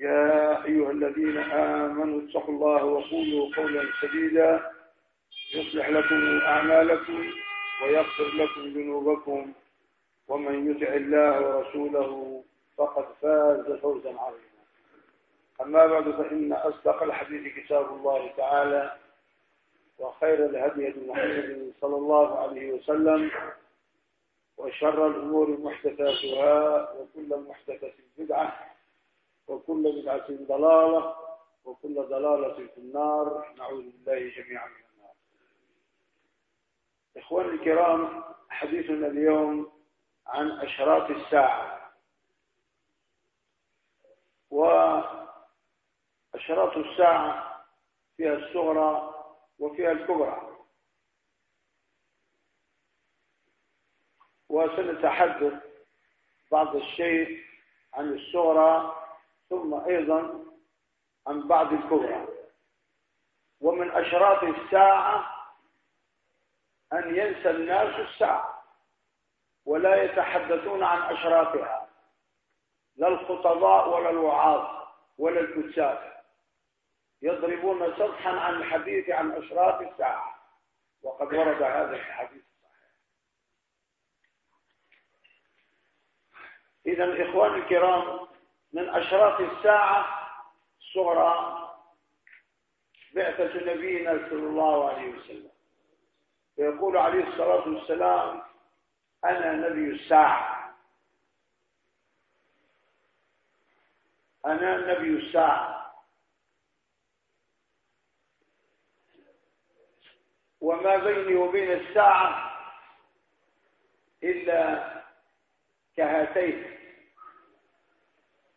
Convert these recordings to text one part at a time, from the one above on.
يا أيها الذين آمنوا اتقوا الله وقولوا قولا سديدا يصلح لكم أعمالكم ويغفر لكم ذنوبكم ومن يطع الله ورسوله فقد فاز فوزا عظيما. أما بعد فإن أصدق الحديث كتاب الله تعالى وخير الهدي هدي محمد صلى الله عليه وسلم وشر الأمور محدثاتها وكل محدثة بدعة. وكل بدعة ضلالة وكل ضلالة في النار. نعوذ بالله جميعا من النار. إخواني الكرام حديثنا اليوم عن أشراط الساعة. وأشراط الساعة فيها الصغرى وفيها الكبرى. وسنتحدث بعض الشيء عن الصغرى ثم أيضا عن بعض الكبرى ومن أشراط الساعة أن ينسى الناس الساعة ولا يتحدثون عن أشراطها. لا الخطباء ولا الوعاظ ولا الكتاب يضربون سطحا عن الحديث عن أشراط الساعة. وقد ورد هذا الحديث إذا إخواني الكرام من أشراط الساعة الصغرى بعثة نبينا صلى الله عليه وسلم. فيقول عليه الصلاة والسلام أنا نبي الساعة. أنا نبي الساعة. وما بيني وبين الساعة إلا كهاتين.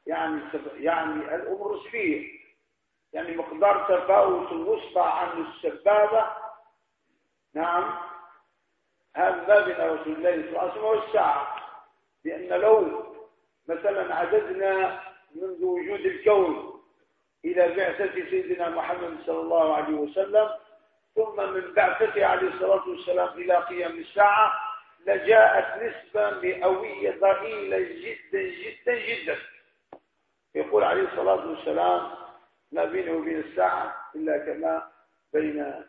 يعني يعني الأمر سفية. يعني مقدار تفاوت الوسطى عن السبابة. نعم. هذا ما بين رسول الله صلى الله عليه وسلم والساعة لأن لو مثلا عددنا منذ وجود الكون إلى بعثة سيدنا محمد صلى الله عليه وسلم ثم من بعثته عليه الصلاة والسلام إلى قيام الساعة لجاءت نسبة مئوية ضئيلة جدا جدا جدا. يقول عليه الصلاة والسلام ما بينه وبين الساعة إلا كما بين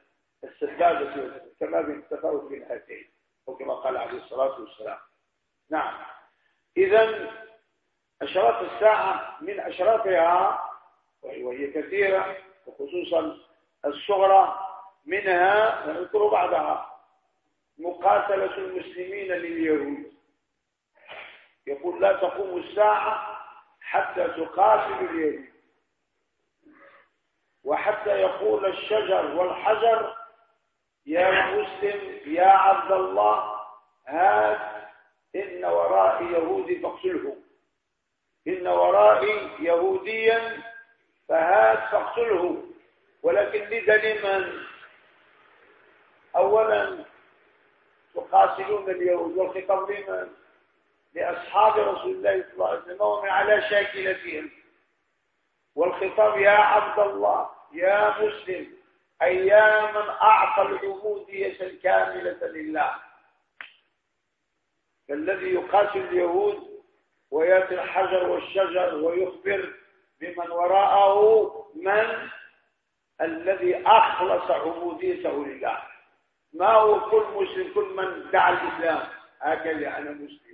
السدادة كما بين التفاوت بين هاتين أو كما قال عليه الصلاة والسلام. نعم. إذا أشراط الساعة من أشراطها وهي كثيرة وخصوصا الصغرى منها نذكر بعضها مقاتلة المسلمين لليهود. يقول لا تقوم الساعة حتى تقاتل اليهود. وحتى يقول الشجر والحجر يا مسلم يا عبد الله هات إن ورائي يهودي فاقتله إن ورائي يهوديا فهات فاقتله ولكن لدليل من أولا تقاتلون اليهود والخطاب لمن؟ لأصحاب رسول الله صلى الله عليه وسلم على شاكلتهم. والخطاب يا عبد الله يا مسلم أياما أعطى العبودية الكاملة لله. كالذي يقاتل اليهود ويأتي الحجر والشجر ويخبر بمن وراءه من الذي أخلص عبوديته لله. ما هو كل مسلم كل من دعا الإسلام؟ هكذا أنا مسلم.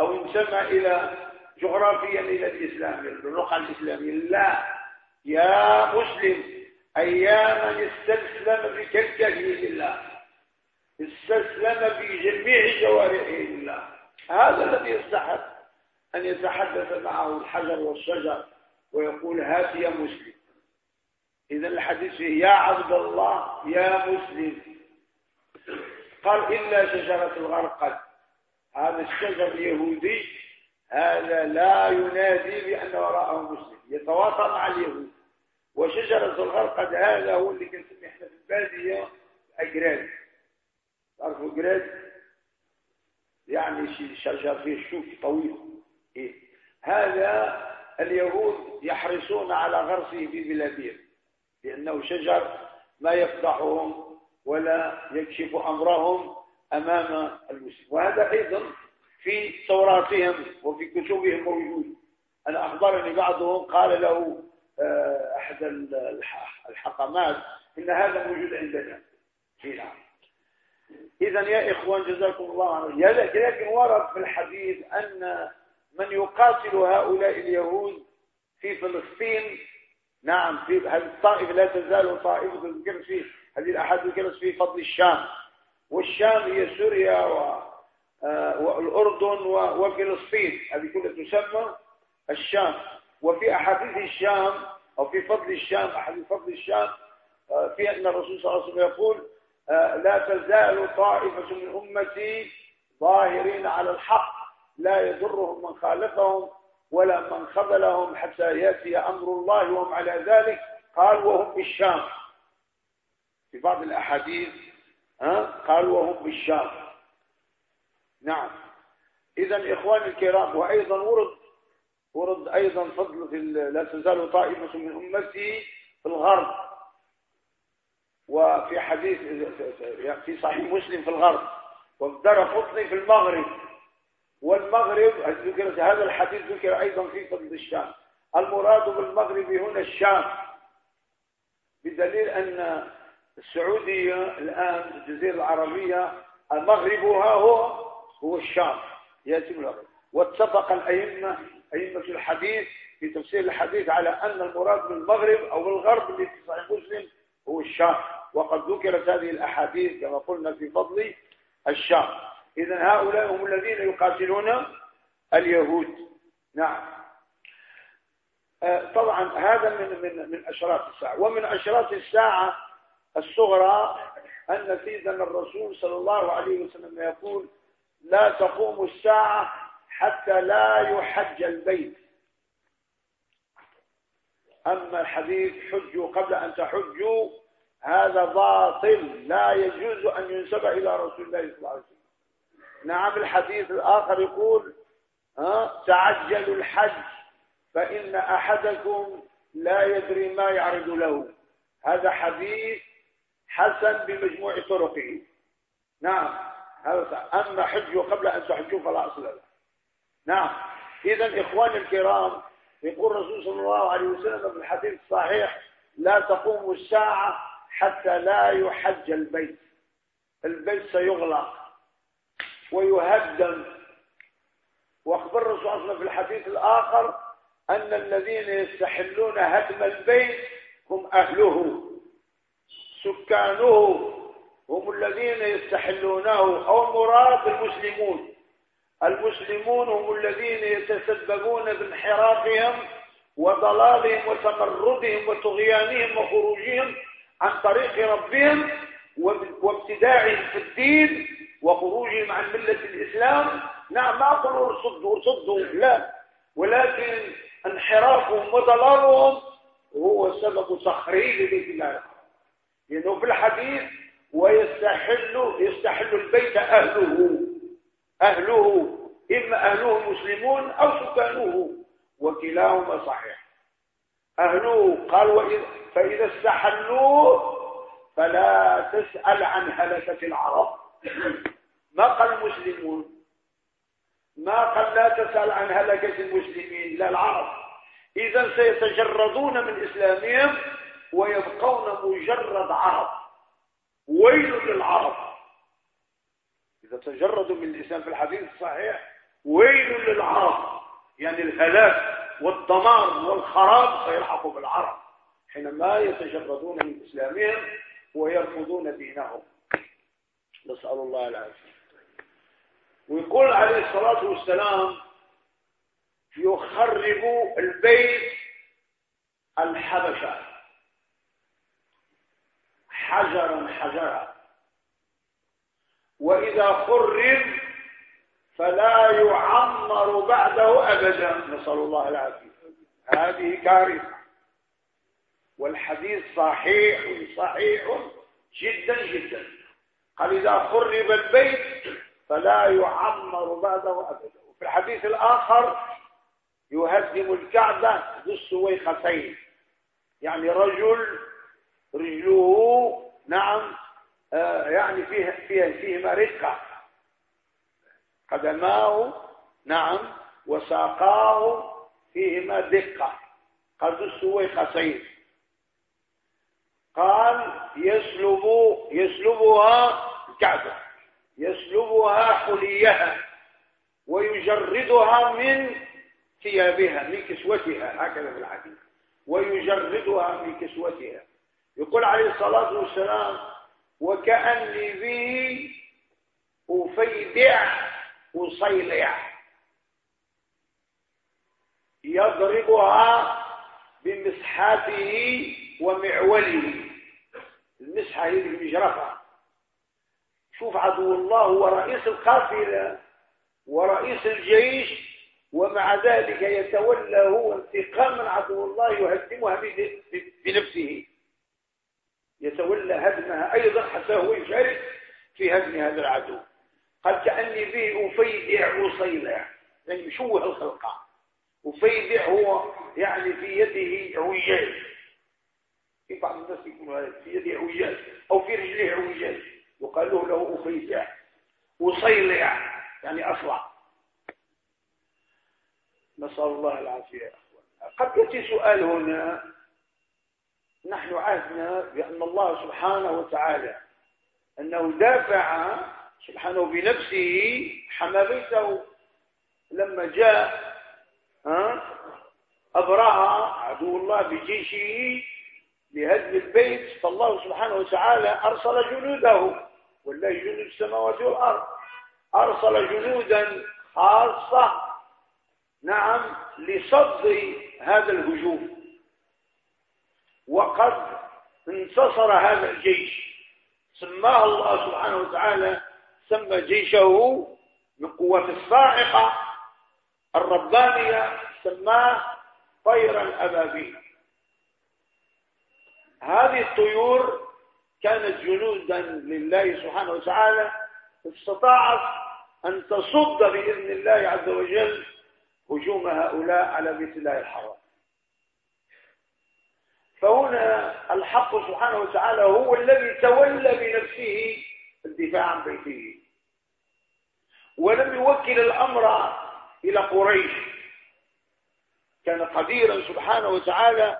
أو انتمى إلى جغرافيا إلى الإسلام. الرقعة الإسلامية. لا. يا مسلم أياما استسلم بكلكه لله استسلم بجميع جوارحه لله هذا الذي يستحق أن يتحدث معه الحجر والشجر ويقول هات يا مسلم. إذا الحديث فيه يا عبد الله يا مسلم. قال إلا شجرة الغرقد. هذا الشجر اليهودي هذا لا ينادي بأن وراءه مسلم يتواصل مع اليهود. وشجرة الغرقد هذا هو اللي كنسمي إحنا في البادية أجراد تعرفوا أجراد يعني شجر فيه الشوك طويل. إيه؟ هذا اليهود يحرصون على غرسه في بلادهم لأنه شجر ما يفضحهم ولا يكشف أمرهم أمام المسلم وهذا أيضا في توراتهم وفي كتبهم موجود. أنا أخبرني بعضهم قال له آه، أحد الحقمات إن هذا موجود عندنا في نعم إذا يا إخوان جزاكم الله عنه لكن ورد في الحديث أن من يقاتل هؤلاء اليهود في فلسطين نعم في هذه الطائفة لا تزال طائفة ذكر في هذه الأحد ذكرت في فضل الشام. والشام هي سوريا آه، والأردن وفلسطين. هذه كلها تسمى الشام. وفي أحاديث الشام أو في فضل الشام أحاديث فضل الشام آه، في أن الرسول صلى الله عليه وسلم يقول آه، لا تزال طائفة من أمتي ظاهرين على الحق لا يضرهم من خالفهم ولا من خذلهم حتى يأتي أمر الله وهم على ذلك. قال وهم بالشام. في بعض الأحاديث ها؟ قال وهم بالشام نعم. إذا إخواني الكرام وأيضا ورد ورد أيضا فضل في لا تزال طائفة من أمتي في الغرب. وفي حديث في صحيح مسلم في الغرب. وفي دار قطني في المغرب. والمغرب ذكر هذا الحديث ذكر أيضا في فضل الشام. المراد بالمغرب هنا الشام. بدليل أن السعودية الآن الجزيرة العربية مغربها هو هو الشام من المغرب واتفق الأئمة أئمة الحديث في تفسير الحديث على أن المراد بالمغرب أو الغرب اللي في صحيح مسلم هو الشام. وقد ذكرت هذه الأحاديث كما قلنا في فضل الشام. إذا هؤلاء هم الذين يقاتلون اليهود. نعم. آه، طبعا هذا من من من أشراط الساعة. ومن أشراط الساعة الصغرى أن سيدنا الرسول صلى الله عليه وسلم يقول لا تقوم الساعة حتى لا يحج البيت. أما الحديث حجوا قبل أن تحجوا هذا باطل لا يجوز أن ينسب إلى رسول الله صلى الله عليه وسلم. نعم الحديث الآخر يقول ها تعجلوا الحج فإن أحدكم لا يدري ما يعرض له. هذا حديث حسن بمجموع طرقه. نعم. هذا أما حجوا قبل أن تحجوا فلا أصل له. نعم. إذا إخواني الكرام يقول الرسول صلى الله عليه وسلم في الحديث الصحيح لا تقوم الساعة حتى لا يحج البيت. البيت سيغلق ويهدم. وأخبر الرسول صلى الله عليه وسلم في الحديث الآخر أن الذين يستحلون هدم البيت هم أهله. سكانه هم الذين يستحلونه أو المراد المسلمون. المسلمون هم الذين يتسببون بانحرافهم وضلالهم وتمردهم وطغيانهم وخروجهم عن طريق ربهم وابتداعهم في الدين وخروجهم عن ملة الإسلام. نعم ما أقول ارصدوا ارصدوا لا. ولكن انحرافهم وضلالهم هو سبب تخريب بيت الله لأنه في الحديث ويستحل يستحل البيت أهله. أهله إما أهله مسلمون أو سكانه. وكلاهما صحيح. أهله قال وإذ فإذا استحلوه فلا تسأل عن هلكة العرب. ما قال المسلمون؟ ما قال لا تسأل عن هلكة المسلمين لا العرب. إذا سيتجردون من إسلامهم ويبقون مجرد عرب. ويل للعرب. إذا تجردوا من الإسلام في الحديث الصحيح ويل للعرب. يعني الهلاك والدمار والخراب سيلحق بالعرب. حينما يتجردون من إسلامهم ويرفضون دينهم. نسأل الله العافية. ويقول عليه الصلاة والسلام يخرب البيت الحبشة. حجرا حجرا وإذا خرب فلا يعمر بعده أبدا. نسأل الله العافية. هذه كارثة. والحديث صحيح صحيح جدا جدا. قال إذا خرب البيت فلا يعمر بعده أبدا. وفي الحديث الآخر يهدم الكعبة ذو السويختين. يعني رجل رجله نعم آه يعني فيه فيه فيهما رقة قدماه نعم وساقاه فيهما دقة. قد السويختين قال يسلب يسلبها الكعبة. يسلبها حليها ويجردها من ثيابها من كسوتها هكذا في الحديث. ويجردها من كسوتها. يقول عليه الصلاة والسلام وكأني به أفيدع أصيلع يضربها بمسحاته ومعوله. المسحة هي المجرفة شوف عدو الله هو رئيس القافلة ورئيس الجيش ومع ذلك يتولى هو انتقام من عدو الله يهدمها بنفسه. يتولى هدمها أيضا حتى هو يشارك في هدم هذا العدو. قال كأني به أفيدع وصيلع يعني يشوه الخلقة؟ أفيدع هو يعني في يده عوياج في بعض الناس يكون في يده عوياج أو في رجله عوياج يقال له أفيدع. وصيلع. يعني أصلع نسأل الله العافية قد يأتي سؤال هنا. نحن عهدنا بأن الله سبحانه وتعالى أنه دافع سبحانه بنفسه حمى بيته لما جاء أبرهة عدو الله بجيشه لهدم البيت فالله سبحانه وتعالى أرسل جنوده والله جنود السماوات والأرض. أرسل جنودا خاصة نعم لصد هذا الهجوم. وقد انتصر هذا الجيش. سماه الله سبحانه وتعالى سمى جيشه من قوة الصاعقة الربانية سماه طيرا أبابيل هذه الطيور كانت جنودا لله سبحانه وتعالى استطاعت أن تصد بإذن الله عز وجل هجوم هؤلاء على بيت الله الحرام. فهنا الحق سبحانه وتعالى هو الذي تولى بنفسه الدفاع عن بيته. ولم يوكل الأمر إلى قريش. كان قديرا سبحانه وتعالى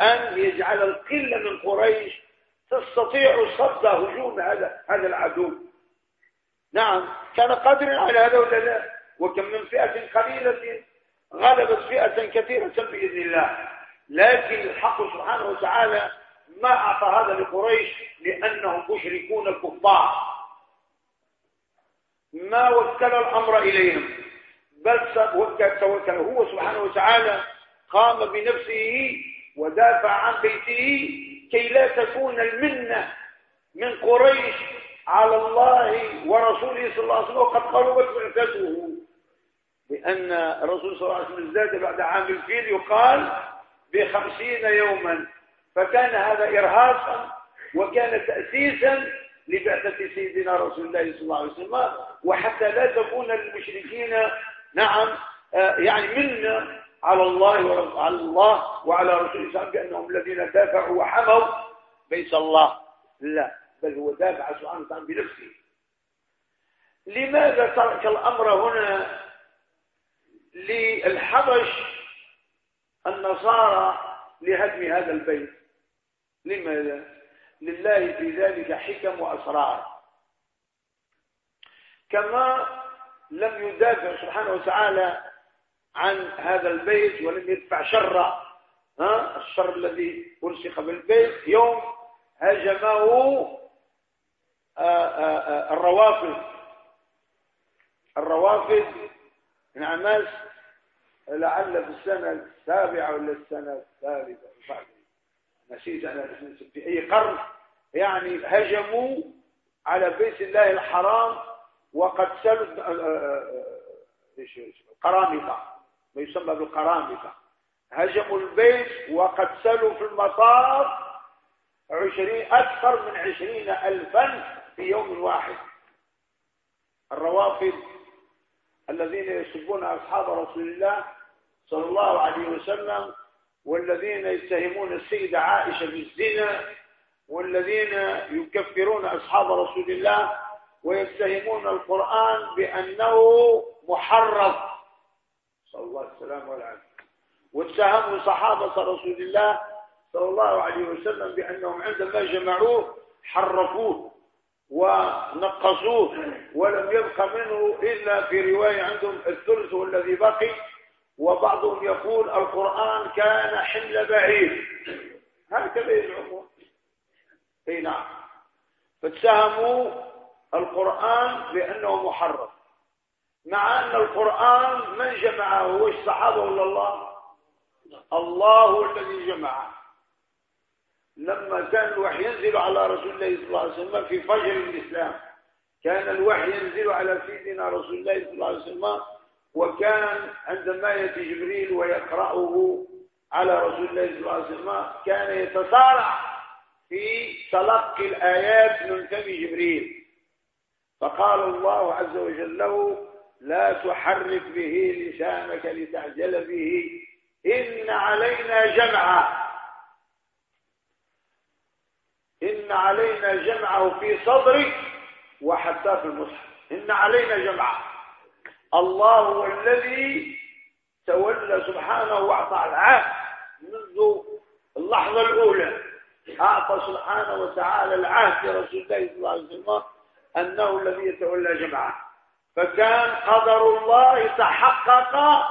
أن يجعل القلة من قريش تستطيع صد هجوم هذا هذا العدو. نعم كان قادرا على هذا ولا لا؟ وكم من فئة قليلة غلبت فئة كثيرة بإذن الله. لكن الحق سبحانه وتعالى ما أعطى هذا لقريش لأنهم مشركون كفار ما وكل الأمر إليهم بل توكل هو سبحانه وتعالى قام بنفسه ودافع عن بيته كي لا تكون المنة من قريش على الله ورسوله صلى الله عليه وسلم وقد قربت بعثته. لأن الرسول صلى الله عليه وسلم ازداد بعد عام الفيل يقال بخمسين يوما. فكان هذا إرهاصا وكان تأسيسا لبعثة سيدنا رسول الله صلى الله عليه وسلم. وحتى لا تكون المشركين نعم آه، يعني منا على الله على الله وعلى رسول الله بأنهم الذين دافعوا وحموا. بيت الله لا بل هو دافع سبحانه وتعالى بنفسه. لماذا ترك الأمر هنا للحبش؟ النصارى لهدم هذا البيت. لماذا لله في ذلك حكم وأسرار. كما لم يدافع سبحانه وتعالى عن هذا البيت ولم يدفع شر ها؟ الشر الذي أرسخ بالبيت. يوم هجمه آه، آه، آه، الروافد. الروافد من عماس لعل في السنة السابعة ولا السنة الثالثة؟ نسيت أنا في أي قرن؟ يعني هجموا على بيت الله الحرام وقد سلب القرامطة. ما يسمى بالقرامطة. هجموا البيت وقتلوا في المطار عشرين أكثر من عشرين ألفا في يوم واحد. الروافد الذين يسبون أصحاب رسول الله صلى الله عليه وسلم والذين يتهمون السيدة عائشة بالزنا والذين يكفرون أصحاب رسول الله ويتهمون القرآن بأنه محرف صلى الله عليه وسلم والعافية. واتهموا صحابة رسول الله صلى الله عليه وسلم بأنهم عندما جمعوه حرفوه ونقصوه ولم يبق منه إلا في رواية عندهم الثلث والذي بقي. وبعضهم يقول القرآن كان حمل بعيد هكذا يزعمون. إي نعم. فاتهموا القرآن بأنه محرف مع أن القرآن من جمعه؟ هو الصحابة ولا الله؟ الله الذي جمعه. لما كان الوحي ينزل على رسول الله صلى الله عليه وسلم في فجر الإسلام كان الوحي ينزل على سيدنا رسول الله صلى الله عليه وسلم وكان عندما يأتي جبريل ويقرأه على رسول الله صلى الله عليه وسلم كان يتسارع في تلقي الآيات من فم جبريل. فقال الله عز وجل له لا تحرك به لسانك لتعجل به إن علينا جمعه. إن علينا جمعه في صدرك وحتى في المصحف. إن علينا جمعه. الله هو الذي تولى سبحانه وأعطى العهد منذ اللحظة الأولى. أعطى سبحانه وتعالى العهد لرسول الله صلى الله عليه وسلم أنه الذي يتولى جمعه فكان قدر الله تحقق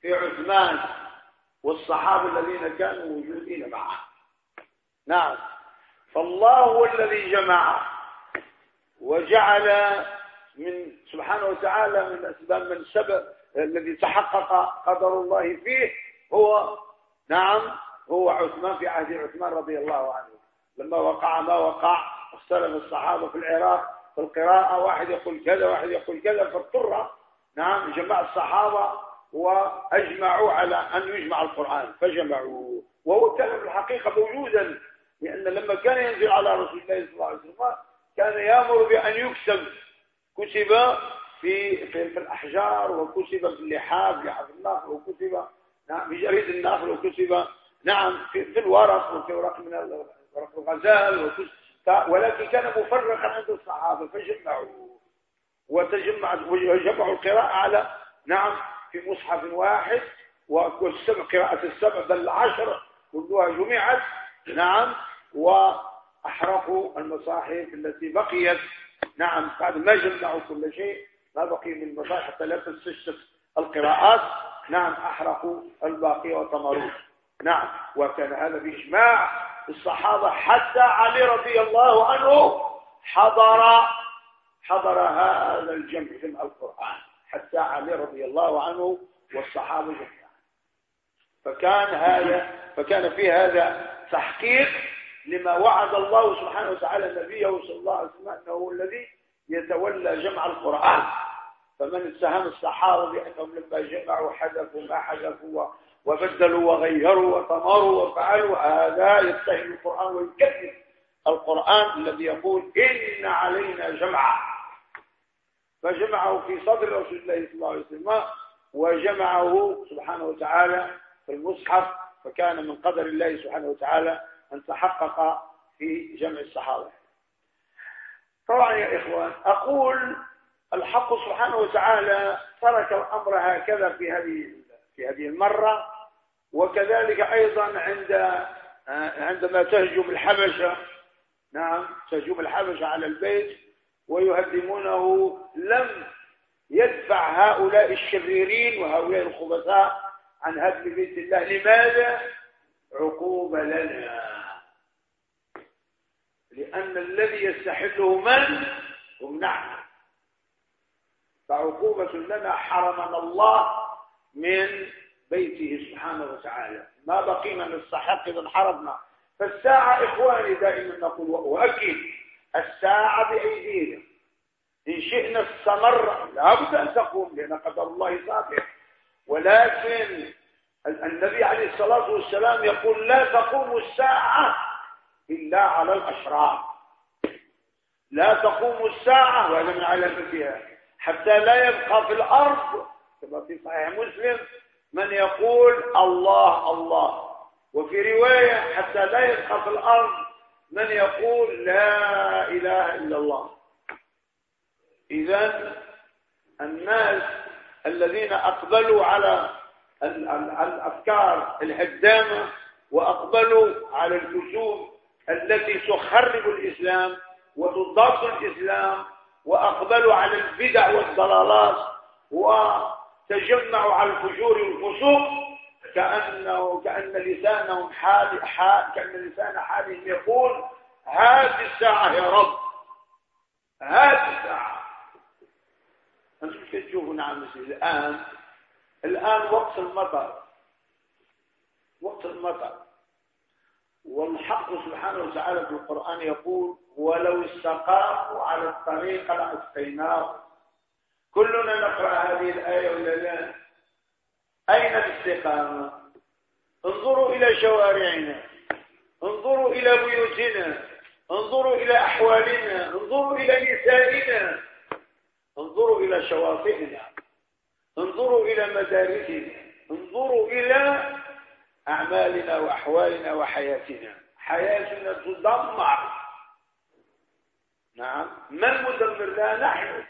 في عثمان والصحابة الذين كانوا موجودين معه. نعم. فالله هو الذي جمع وجعل من سبحانه وتعالى من أسباب من سبب الذي تحقق قدر الله فيه هو نعم هو عثمان في عهد عثمان رضي الله عنه. لما وقع ما وقع اختلف الصحابة في العراق في القراءة واحد يقول كذا واحد يقول كذا فاضطر نعم جمع الصحابة وأجمعوا على أن يجمع القرآن فجمعوا وهو كان في الحقيقة موجودا لأن لما كان ينزل على رسول الله صلى الله عليه وسلم كان يأمر بأن يكتب كتب في في, في الأحجار وكتب في اللحاف لحاف النخل وكتب نعم في جريد النخل وكتب نعم في, في الورق وفي ورق من ورق الغزال ولكن كان مفرقا عند الصحابة فجمعوا وتجمعت وجمعوا القراءة على نعم في مصحف واحد والسبع قراءة السبع بل العشر كلها جمعت نعم وأحرقوا المصاحف التي بقيت نعم بعد ما جمعوا كل شيء ما بقي من المصاحف حتى لا تستشف القراءات نعم أحرقوا الباقي وطمروا نعم وكان هذا بإجماع الصحابة حتى علي رضي الله عنه حضر حضر هذا الجمع في القرآن حتى علي رضي الله عنه والصحابة جميعا. فكان هذا فكان في هذا تحقيق لما وعد الله سبحانه وتعالى نبيه صلى الله عليه وسلم أنه هو الذي يتولى جمع القرآن. فمن اتهم الصحابة بأنهم لما جمعوا حذفوا ما حذفوا وبدلوا وغيروا وطمروا وفعلوا هذا يتهم القرآن ويكذب القرآن الذي يقول إن علينا جمعه فجمعه في صدر رسول الله صلى الله عليه وسلم وجمعه سبحانه وتعالى في المصحف فكان من قدر الله سبحانه وتعالى أن تحقق في جمع الصحابة. طبعا يا إخوان أقول الحق سبحانه وتعالى ترك الأمر هكذا في هذه في هذه المرة وكذلك أيضا عند عندما تهجم الحبشة نعم تهجم الحبشة على البيت ويهدمونه لم يدفع هؤلاء الشريرين وهؤلاء الخبثاء عن هدم بيت الله. لماذا؟ عقوبة لنا. لأن الذي يستحله من؟ هم نحن فعقوبة لنا حرمنا الله من بيته سبحانه وتعالى. ما بقينا نستحق إذا حرمنا فالساعة إخواني دائما نقول وأكيد الساعة بأيدينا. إن شئنا استمر لابد أن تقوم لأن قدر الله صافح ولكن النبي عليه الصلاة والسلام يقول لا تقوم الساعة إلا على الأشرار. لا تقوم الساعة وهذا من علامتها حتى لا يبقى في الأرض. كما في صحيح مسلم من يقول الله الله. وفي رواية حتى لا يبقى في الأرض من يقول لا إله إلا الله. إذا الناس الذين أقبلوا على الأفكار الهدامة وأقبلوا على الكتب التي تخرب الإسلام وتضاد الإسلام وأقبلوا على البدع والضلالات وتجمعوا على الفجور والفسوق كأنه كأن لسانهم حال, حال كأن لسان حالهم يقول هذه الساعة يا رب هذه الساعة. أنتم تشوفوا نعم الآن الآن وقت المطر. وقت المطر. والحق سبحانه وتعالى في القرآن يقول ولو استقاموا على الطريق لأسقيناه كلنا نقرأ هذه الآية ولا لا؟ أين الاستقامة؟ انظروا إلى شوارعنا انظروا إلى بيوتنا انظروا إلى أحوالنا انظروا إلى نسائنا انظروا إلى شواطئنا انظروا إلى مدارسنا انظروا إلى أعمالنا وأحوالنا وحياتنا. حياتنا تدمر. نعم. من مدمر لها نحن.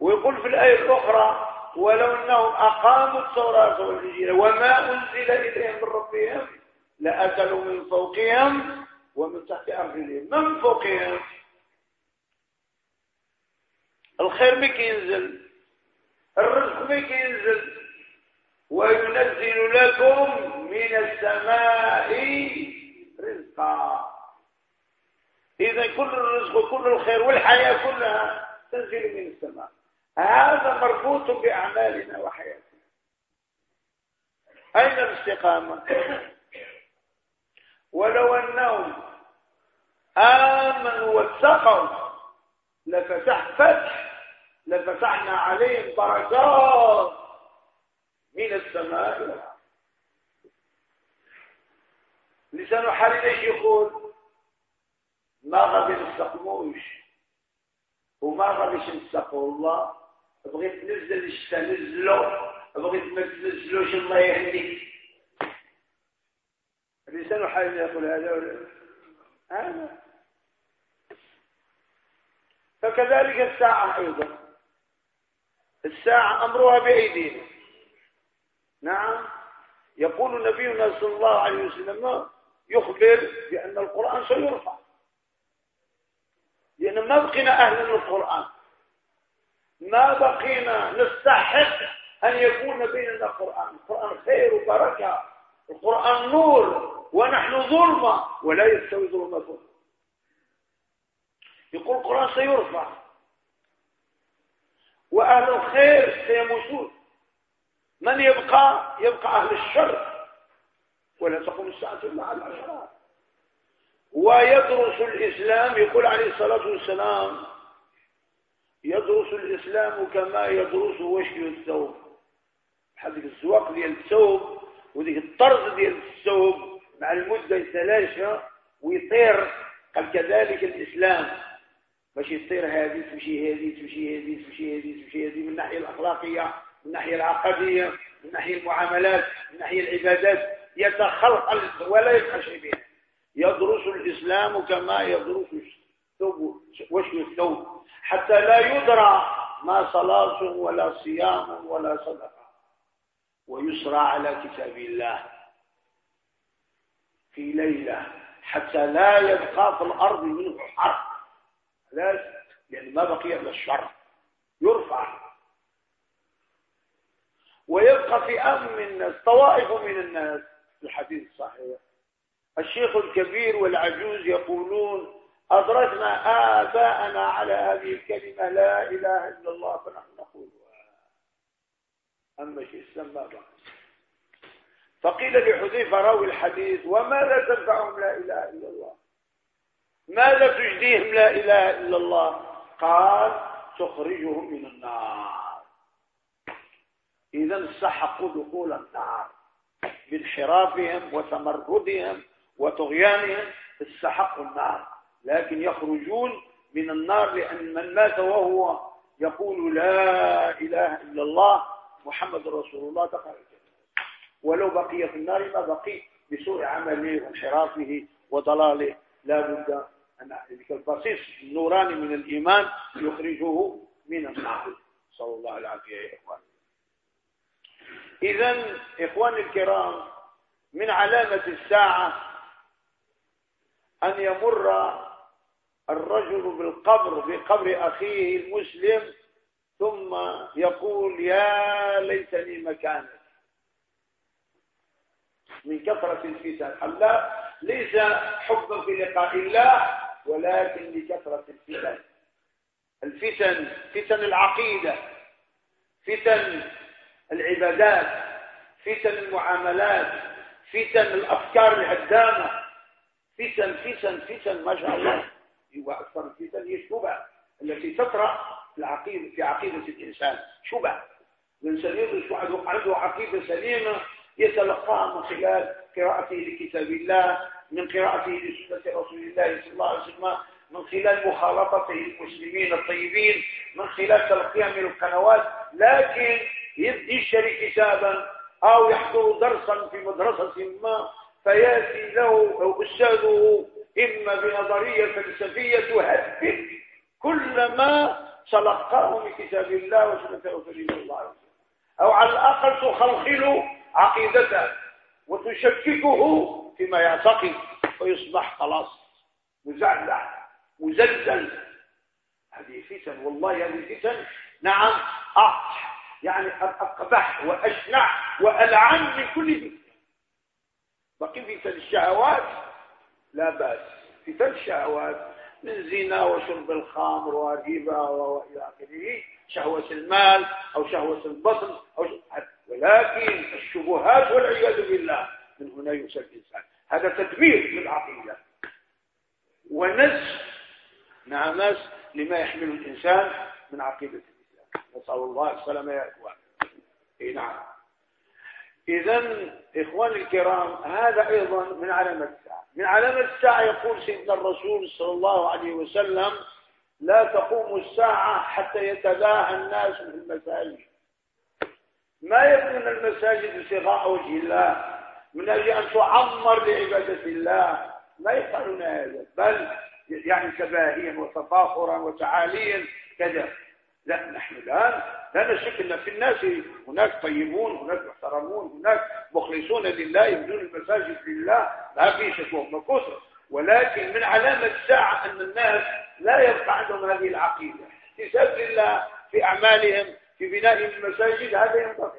ويقول في الآية الأخرى ولو أنهم أقاموا التوراة والإنجيل وما أنزل إليهم من ربهم لأكلوا من فوقهم ومن تحت أرجلهم. من فوقهم؟ الخير بك ينزل. الرزق بك ينزل. وينزل لكم من السماء رزقا. إذا كل الرزق وكل الخير والحياة كلها تنزل من السماء. هذا مربوط بأعمالنا وحياتنا. أين الاستقامة؟ ولو أنهم آمنوا واتقوا لفتح فتح لفتحنا عليهم بركات من السماء إلى الأرض. لسان حالي إيش يقول ما غادي نستقموش وما غاديش نستقوا الله بغيت تنزل الشتاء نزلو بغيت ما تنزلوش الله يهديك لسان حالي يقول هذا ولا هذا. فكذلك الساعة أيضا. الساعة أمرها بأيدينا. نعم. يقول نبينا صلى الله عليه وسلم يخبر بأن القرآن سيرفع. لأن ما بقينا أهلا للقرآن. ما بقينا نستحق أن يكون بيننا قرآن. القرآن خير وبركة. القرآن نور ونحن ظلمة ولا يستوي ظلمة. يقول القرآن سيرفع. وأهل الخير سيموتون. من يبقى؟ يبقى أهل الشر. ولا تقوم الساعة إلا على الأشرار. ويدرس الإسلام يقول عليه الصلاة والسلام يدرس الإسلام كما يدرس وشي الثوب. هذيك الزواق ديال الثوب وذيك الطرز ديال الثوب مع المدة يتلاشى ويطير. قال كذلك الإسلام. باش يطير هذه تمشي هذه تمشي هذه تمشي هذه تمشي هذه من الناحية الأخلاقية. من الناحية العقدية من الناحية المعاملات من الناحية العبادات يتخلق ولا يبقى بها يدرس الإسلام كما يدرس الثوب وشي الثوب. حتى لا يدرى ما صلاة ولا صيام ولا صدقة. ويسرى على كتاب الله في ليلة. حتى لا يبقى في الأرض منه حرف علاش يعني ما بقي إلا الشر. يرفع. ويبقى في أم من الناس طوائف من الناس. الحديث الصحيح الشيخ الكبير والعجوز يقولون أدركنا آباءنا على هذه الكلمة لا إله إلا الله فنحن نقولها. أما شيء السم ما بقى فقيل لحذيفة راوي الحديث وماذا تنفعهم لا إله إلا الله؟ ماذا تجديهم لا إله إلا الله؟ قال تخرجهم من النار. إذا استحقوا دخول النار بانحرافهم وتمردهم وطغيانهم استحقوا النار لكن يخرجون من النار لأن من مات وهو يقول لا إله إلا الله محمد رسول الله دخل ولو بقي في النار ما بقي بسوء عمله وانحرافه وضلاله. لا بد أن البصيص النوراني من الإيمان يخرجه من النار. صلى الله يا إخوان إذا إخواني الكرام من علامة الساعة أن يمر الرجل بالقبر بقبر أخيه المسلم ثم يقول يا ليتني مكانك. من كثرة الفتن. لا؟ ليس حبا في لقاء الله ولكن لكثرة الفتن. الفتن فتن العقيدة. فتن العبادات فتن المعاملات فتن الأفكار الهدامة. فتن فتن فتن ما شاء الله. وأكثر الفتن هي الشبهة التي تطرأ في العقيدة في عقيدة الإنسان. شبهة. الإنسان يدرس عنده عقيدة سليمة يتلقاها من خلال قراءته لكتاب الله من قراءته لسنة رسول الله صلى الله عليه وسلم من خلال مخالطته المسلمين الطيبين من خلال تلقيها من القنوات. لكن يشتري كتابا أو يحضر درسا في مدرسة ما فيأتي له أستاذه إما بنظرية فلسفية تهدد كل ما تلقاه من كتاب الله وسنة رسول الله عليه وسلم. أو على الأقل تخلخل عقيدته وتشككه فيما يعتقد ويصبح خلاص مزعزع مزلزل. هذه فتن والله هذه فتن. نعم أقح يعني أقبح وأشنع وألعن من كل فتن بقي فتن الشهوات؟ لا بأس. فتن الشهوات من زنا وشرب الخمر وغيبة وإلى آخره شهوة المال أو شهوة البطن أو ولكن الشبهات والعياذ بالله. من هنا يوسف الإنسان. هذا تدمير للعقيدة. ونسخ مع ناس لما يحمل الإنسان من عقيدة نسأل الله السلامة يا إخوان. نعم. إذا إخواني الكرام هذا أيضا من علامة الساعة. من علامة الساعة يقول سيدنا الرسول صلى الله عليه وسلم لا تقوم الساعة حتى يتباهى الناس في المساجد. ما يكون المساجد ابتغاء وجه الله؟ من أجل أن تعمر لعبادة الله؟ ما يفعلون هذا. بل يعني تباهيا وتفاخرا وتعاليا كذا. لا نحن الآن لا نشك أن في الناس هناك طيبون هناك محترمون هناك مخلصون لله يبدون المساجد لله. ما في شك وهم كثر ولكن من علامة الساعة أن الناس لا يبقى عندهم هذه العقيدة. احتساب لله في أعمالهم في بناء المساجد هذا ينتظر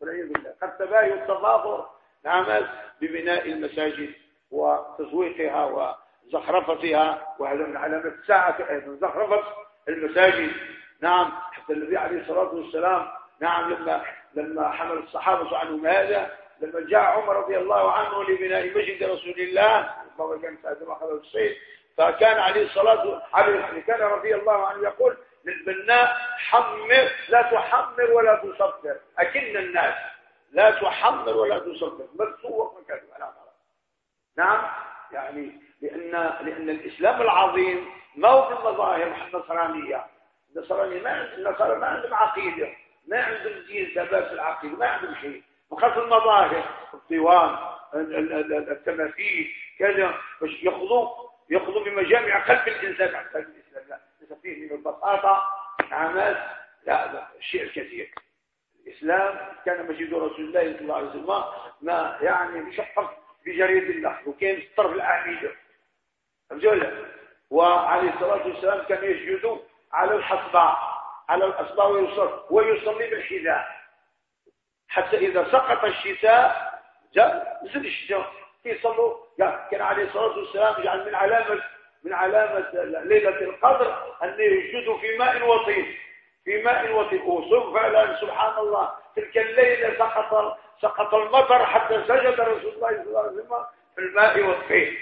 والعياذ بالله. قد تباهي التظاهر نعمل ببناء المساجد وتزويقها وزخرفتها. وهذا من علامات الساعة أيضا زخرفة المساجد. نعم حتى النبي عليه الصلاة والسلام نعم لما لما حمل الصحابة عنهم هذا لما جاء عمر رضي الله عنه لبناء مسجد رسول الله بابا كان سعد ما أخذ الصيد فكان عليه الصلاة عليه كان رضي الله عنه يقول للبناء حمر لا تحمر ولا تصفر أكن الناس لا تحمر ولا تصفر مكسوة مكان نعم يعني لأن لأن الإسلام العظيم ما هو في المظاهر النصرانية النصرانية ما النصارى ما عندهم عقيدة ما عندهم دين ثبات العقيدة ما عندهم شيء. وخاصة المظاهر الطيوان التماثيل كذا. باش ياخذوا يأخذوا بمجامع قلب الإنسان. عن قلب الإسلام لا. ليس فيه من البساطة عمل لا لا. الشيء الكثير. الإسلام كان مسجد رسول الله صلى الله عليه وسلم ما يعني مشقق بجريد الله. وكان في الطرف الأعمدة وعليه الصلاة والسلام كان يسجد على الحصبة على الأصبع ويصلي ويصلي بالحذاء. حتى إذا سقط الشتاء جاء نزل الشتاء. يصلوا كان عليه الصلاة والسلام يجعل من علامة من علامة ليلة القدر أن يسجدوا في ماء وطين في ماء وطين. وصف فعلا سبحان الله. تلك الليلة سقط سقط المطر حتى سجد رسول الله صلى الله عليه وسلم في الماء والطين.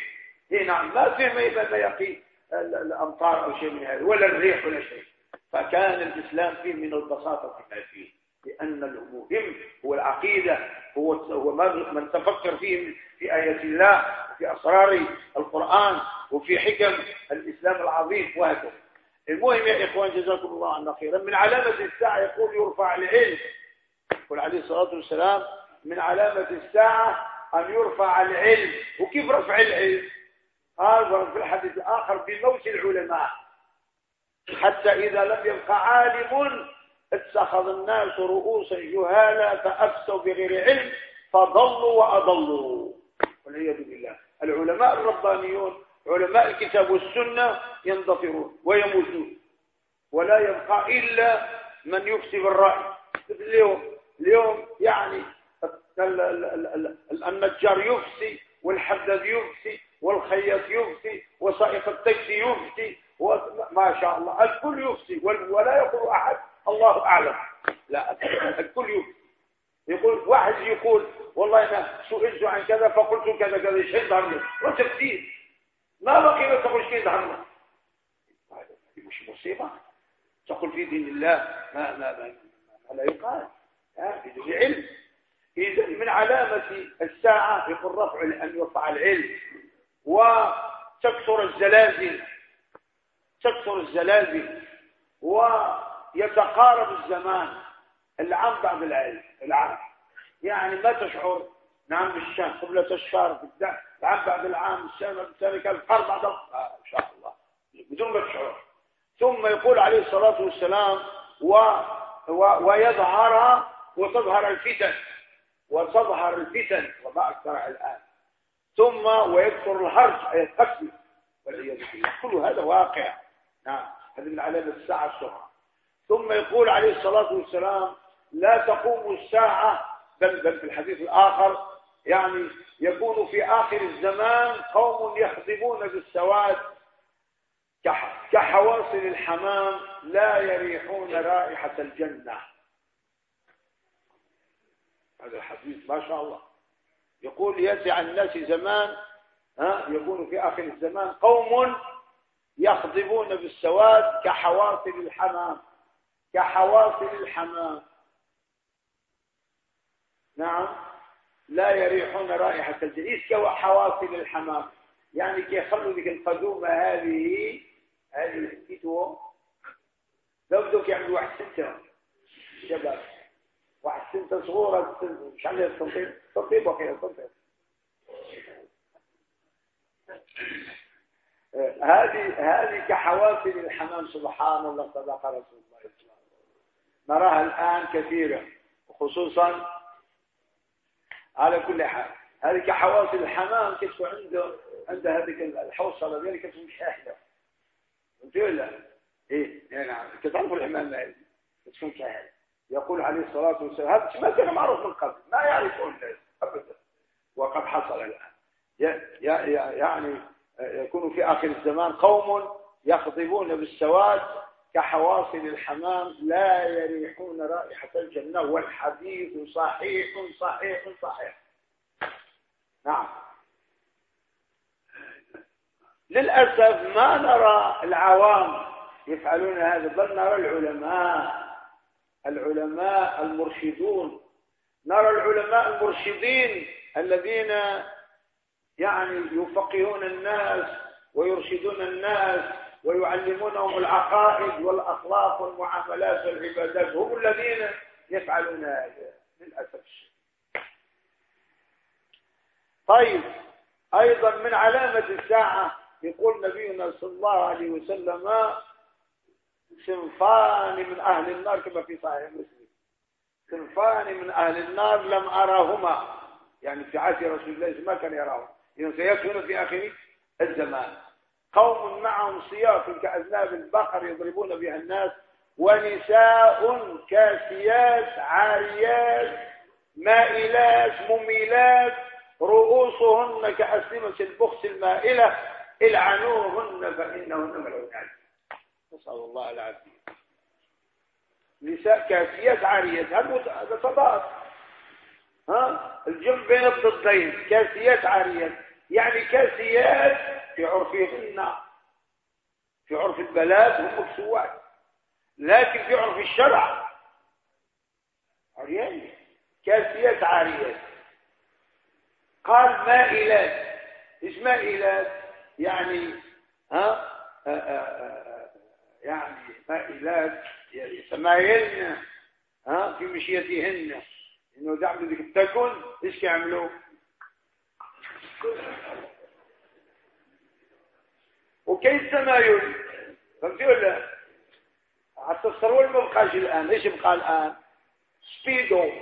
هنا نعم ما في ما يقي. الأمطار أو شيء من هذا ولا الريح ولا شيء. فكان الإسلام فيه من البساطة فيما فيه لأن المهم هو العقيدة هو هو من تفكر فيه في آيات الله وفي أسرار القرآن وفي حكم الإسلام العظيم وهكذا. المهم يا إخوان جزاكم الله عنا خيرا. من علامة الساعة يقول يرفع العلم يقول عليه الصلاة والسلام من علامة الساعة أن يرفع العلم. وكيف رفع العلم؟ قال في الحديث الآخر بموت العلماء. حتى إذا لم يبقى عالم اتخذ الناس رؤوسا جهالا فأفتوا بغير علم فضلوا وأضلوا. والعياذ بالله. العلماء الربانيون علماء الكتاب والسنة ينضفرون ويموتون. ولا يبقى إلا من يفتي بالرأي اليوم اليوم يعني النجار يفتي والحداد يفتي والخياط يفتي وسائق التاكسي يفتي ما شاء الله الكل يفتي ولا يقول أحد الله أعلم. لا الكل يفتي يقول واحد يقول والله أنا سئلت عن كذا فقلت كذا كذا شيء ظهر وتفسير ما بقي تقول شيء ظهر مش مصيبة. تقول في دين الله ما ما ما, ما لا يقال. بدون علم. إذا من علامة الساعة يقول رفع أن يرفع العلم وتكثر الزلازل تكثر الزلازل ويتقارب الزمان. العام بعد العلم العام. يعني ما تشعر نعم بالشام قبل الدعم العام بعد العام السنة الثانية كان القرب بعد آه إن شاء الله. بدون ما تشعر. ثم يقول عليه الصلاة والسلام و... و... ويظهر وتظهر الفتن. وتظهر الفتن وما أكثرها الآن. ثم ويكثر الهرج أي القتل والعياذ بالله. كل هذا واقع. نعم هذه من علامة الساعة الصغرى. ثم يقول عليه الصلاة والسلام لا تقوم الساعة بل, بل في الحديث الآخر يعني يكون في آخر الزمان قوم يخضبون بالسواد. كحواصل الحمام لا يريحون رائحة الجنة. هذا الحديث ما شاء الله. يقول عن الناس زمان ها يكون في آخر الزمان قوم يخضبون بالسواد كحواصل الحمام كحواصل الحمام. نعم لا يريحون رائحة الجنيس كحواصل الحمام. يعني كي يخلوا ذيك القدومة هذه هذه حكيتو لو بدوك يعملوا واحد ستة شباب صغورة مش عليها التنطيب تنطيب وخير تنطيب هذه هذه كحوافل الحمام سبحان الله صدق رسول الله صلى الله عليه وسلم. نراها الآن كثيرا خصوصا على كل حال. هذه كحوافل الحمام كيف عنده عنده هذه الحوصلة ذلك كيف مش أحلى قلت ولا؟ إيه نعم تعرفوا الحمام هذه تكون كهذا يقول عليه الصلاة والسلام هذا ما كان معروف من قبل ما يعرفه الناس أبدا. وقد حصل الآن. يعني يكون في آخر الزمان قوم يخضبون بالسواد كحواصل الحمام لا يريحون رائحة الجنة والحديث صحيح صحيح صحيح. نعم. للأسف ما نرى العوام يفعلون هذا بل نرى العلماء العلماء المرشدون. نرى العلماء المرشدين الذين يعني يفقهون الناس ويرشدون الناس ويعلمونهم العقائد والأخلاق والمعاملات والعبادات. هم الذين يفعلون هذا للأسف الشديد. طيب أيضا من علامة الساعة يقول نبينا صلى الله عليه وسلم صنفان من أهل النار كما في صحيح مسلم. صنفان من أهل النار لم أراهما. يعني في عهد رسول الله ما كان يراهما إذن سيكون في آخر الزمان. قوم معهم سياط كأذناب البقر يضربون بها الناس ونساء كاسيات عاريات مائلات مميلات رؤوسهن كأسلمة البخس المائلة العنوهن فإنهن ملعونات. نسأل الله العافية. نساء كاسيات عاريات هذا صداق ها؟ الجمع بين الضدين كاسيات عاريات يعني كاسيات في عرفهن في عرف البلاد هم مكسوات. لكن في عرف الشرع عريان. كاسيات عاريات قال مائلات إيش مائلات يعني ها؟ آآ آآ يعني مائلات يتمايلن ها في مشيتهن. إنه دعم ذيك تكن إيش يعملوا وكيف التمايل فهمتي ولا؟ حتى السروال ما بقاش الآن. إيش بقى الآن؟ سبيدو.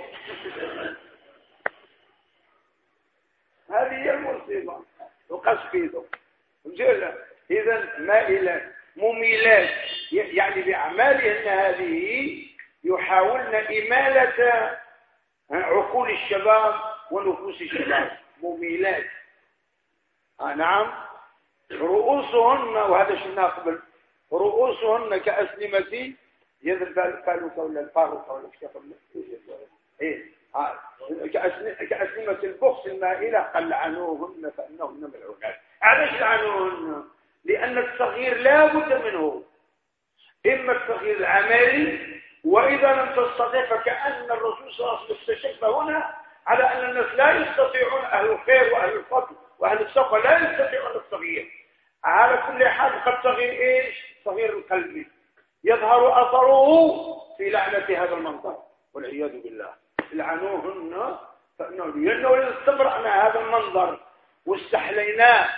هذه هي المصيبة. بقى سبيدو. فهمتي ولا؟ اذا مائلات مميلات. يعني باعمالهن هذه يحاولن إمالة عقول الشباب ونفوس الشباب. مميلات. آه نعم. رؤوسهن وهذا شفناه قبل. رؤوسهن كأسلمة يد الفالوكة ولا الفاروكة ولا إيه آه. كأسلمة البخس المائلة قال لعنوهن فإنهن ملعونات علاش لعنوهن لأن الصغير لا بد منه. إما الصغير العملي وإذا لم تستطيع فكأن الرسول صلى الله عليه وسلم استشف هنا على أن الناس لا يستطيعون أهل الخير وأهل الفضل وأهل التقوى لا يستطيعون الصغير. على كل حال قد صغير إيش؟ صغير القلب. يظهر أثره في لعنة هذا المنظر. والعياذ بالله. لعنوهن فإنه لأنه استبرأنا هذا المنظر. واستحليناه.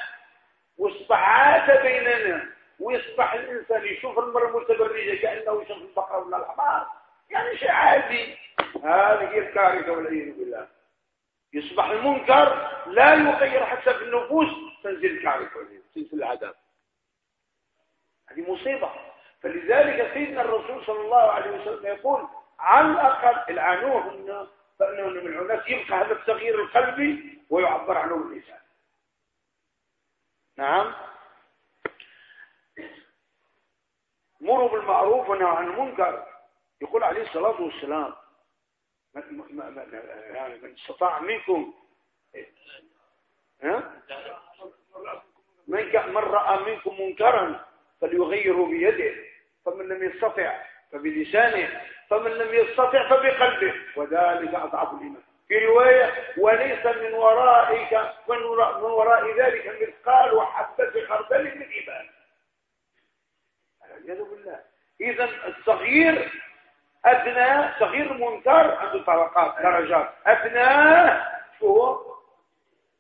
واصبح عاد بيننا ويصبح الإنسان يشوف المرأة المتبرجة كأنه يشوف البقرة ولا الحمار. يعني شيء عادي. هذه هي الكارثة والعياذ بالله. يصبح المنكر لا يغير حتى في النفوس تنزل الكارثة تنزل العذاب. هذه مصيبة. فلذلك سيدنا الرسول صلى الله عليه وسلم يقول على الأقل العنوهن فإنه من العناس يبقى هذا التغيير القلبي ويعبر عنه اللسان نعم. مروا بالمعروف ونهوا عن المنكر. يقول عليه الصلاة والسلام يعني من استطاع منكم ها؟ من رأى منكم منكرا فليغيره بيده فمن لم يستطع فبلسانه فمن لم يستطع فبقلبه. وذلك أضعف الإيمان. في رواية وليس من ورائك من وراء ذلك مثقال وحبة خردل من إيمان والعياذ بالله. إذا الصغير أدنى صغير منكر عنده طبقات درجات أدنى شو هو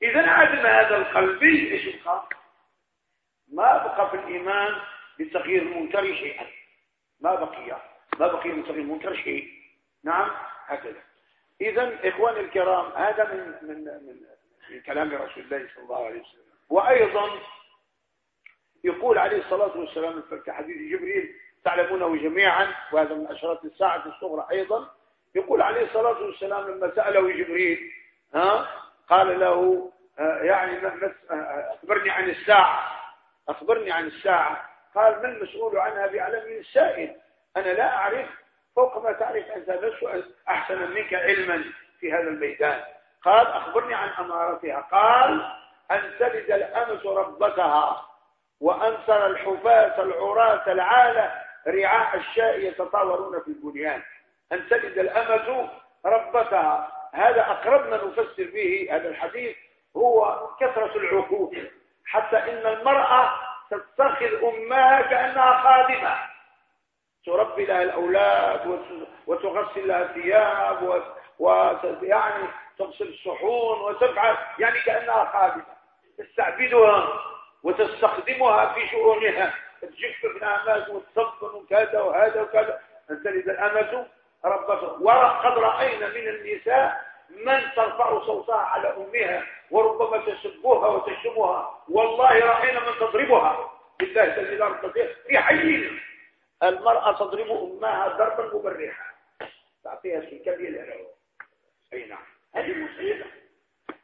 إذا عدم هذا القلبي إيش يبقى؟ ما بقى في الإيمان بتغيير المنكر شيئا. ما بقي ما بقي من تغيير المنكر شيء. نعم؟ هكذا. إذا إخواني الكرام هذا من من من, من كلام رسول الله صلى الله عليه وسلم. وأيضا يقول عليه الصلاة والسلام في حديث جبريل تعلمونه جميعا وهذا من أشراط الساعة الصغرى أيضا يقول عليه الصلاة والسلام لما سأله جبريل ها قال له آه، يعني أخبرني عن الساعة. أخبرني عن الساعة. قال ما المسؤول عنها بأعلم من السائل أنا لا أعرف. فوق ما تعرف أنت لست أحسن منك علما في هذا الميدان. قال أخبرني عن أمارتها. قال أن تلد الأمس ربتها وأن ترى الحفاة العراة العالة رعاء الشاء يتطاورون في البنيان. أن تلد الأمة ربتها. هذا أقرب ما نفسر به هذا الحديث هو كثرة العقود حتى إن المرأة تتخذ أمها كأنها خادمة. تربي لها الأولاد وتغسل لها الثياب ويعني تغسل الصحون وتفعل يعني كأنها خادمة. تستعبدها وتستخدمها في شؤونها. تجف الأعمال وتصفن وكذا وهذا وكذا. أن تلد الأمة ربته وقد رأينا من النساء من ترفع صوتها على أمها وربما تسبها وتشتمها والله رأينا من تضربها. بالله الذي لا نستطيع في حيين المرأة تضرب أمها ضربا مبرحا. تعطيها سكبية أي نعم. هذه مصيبة.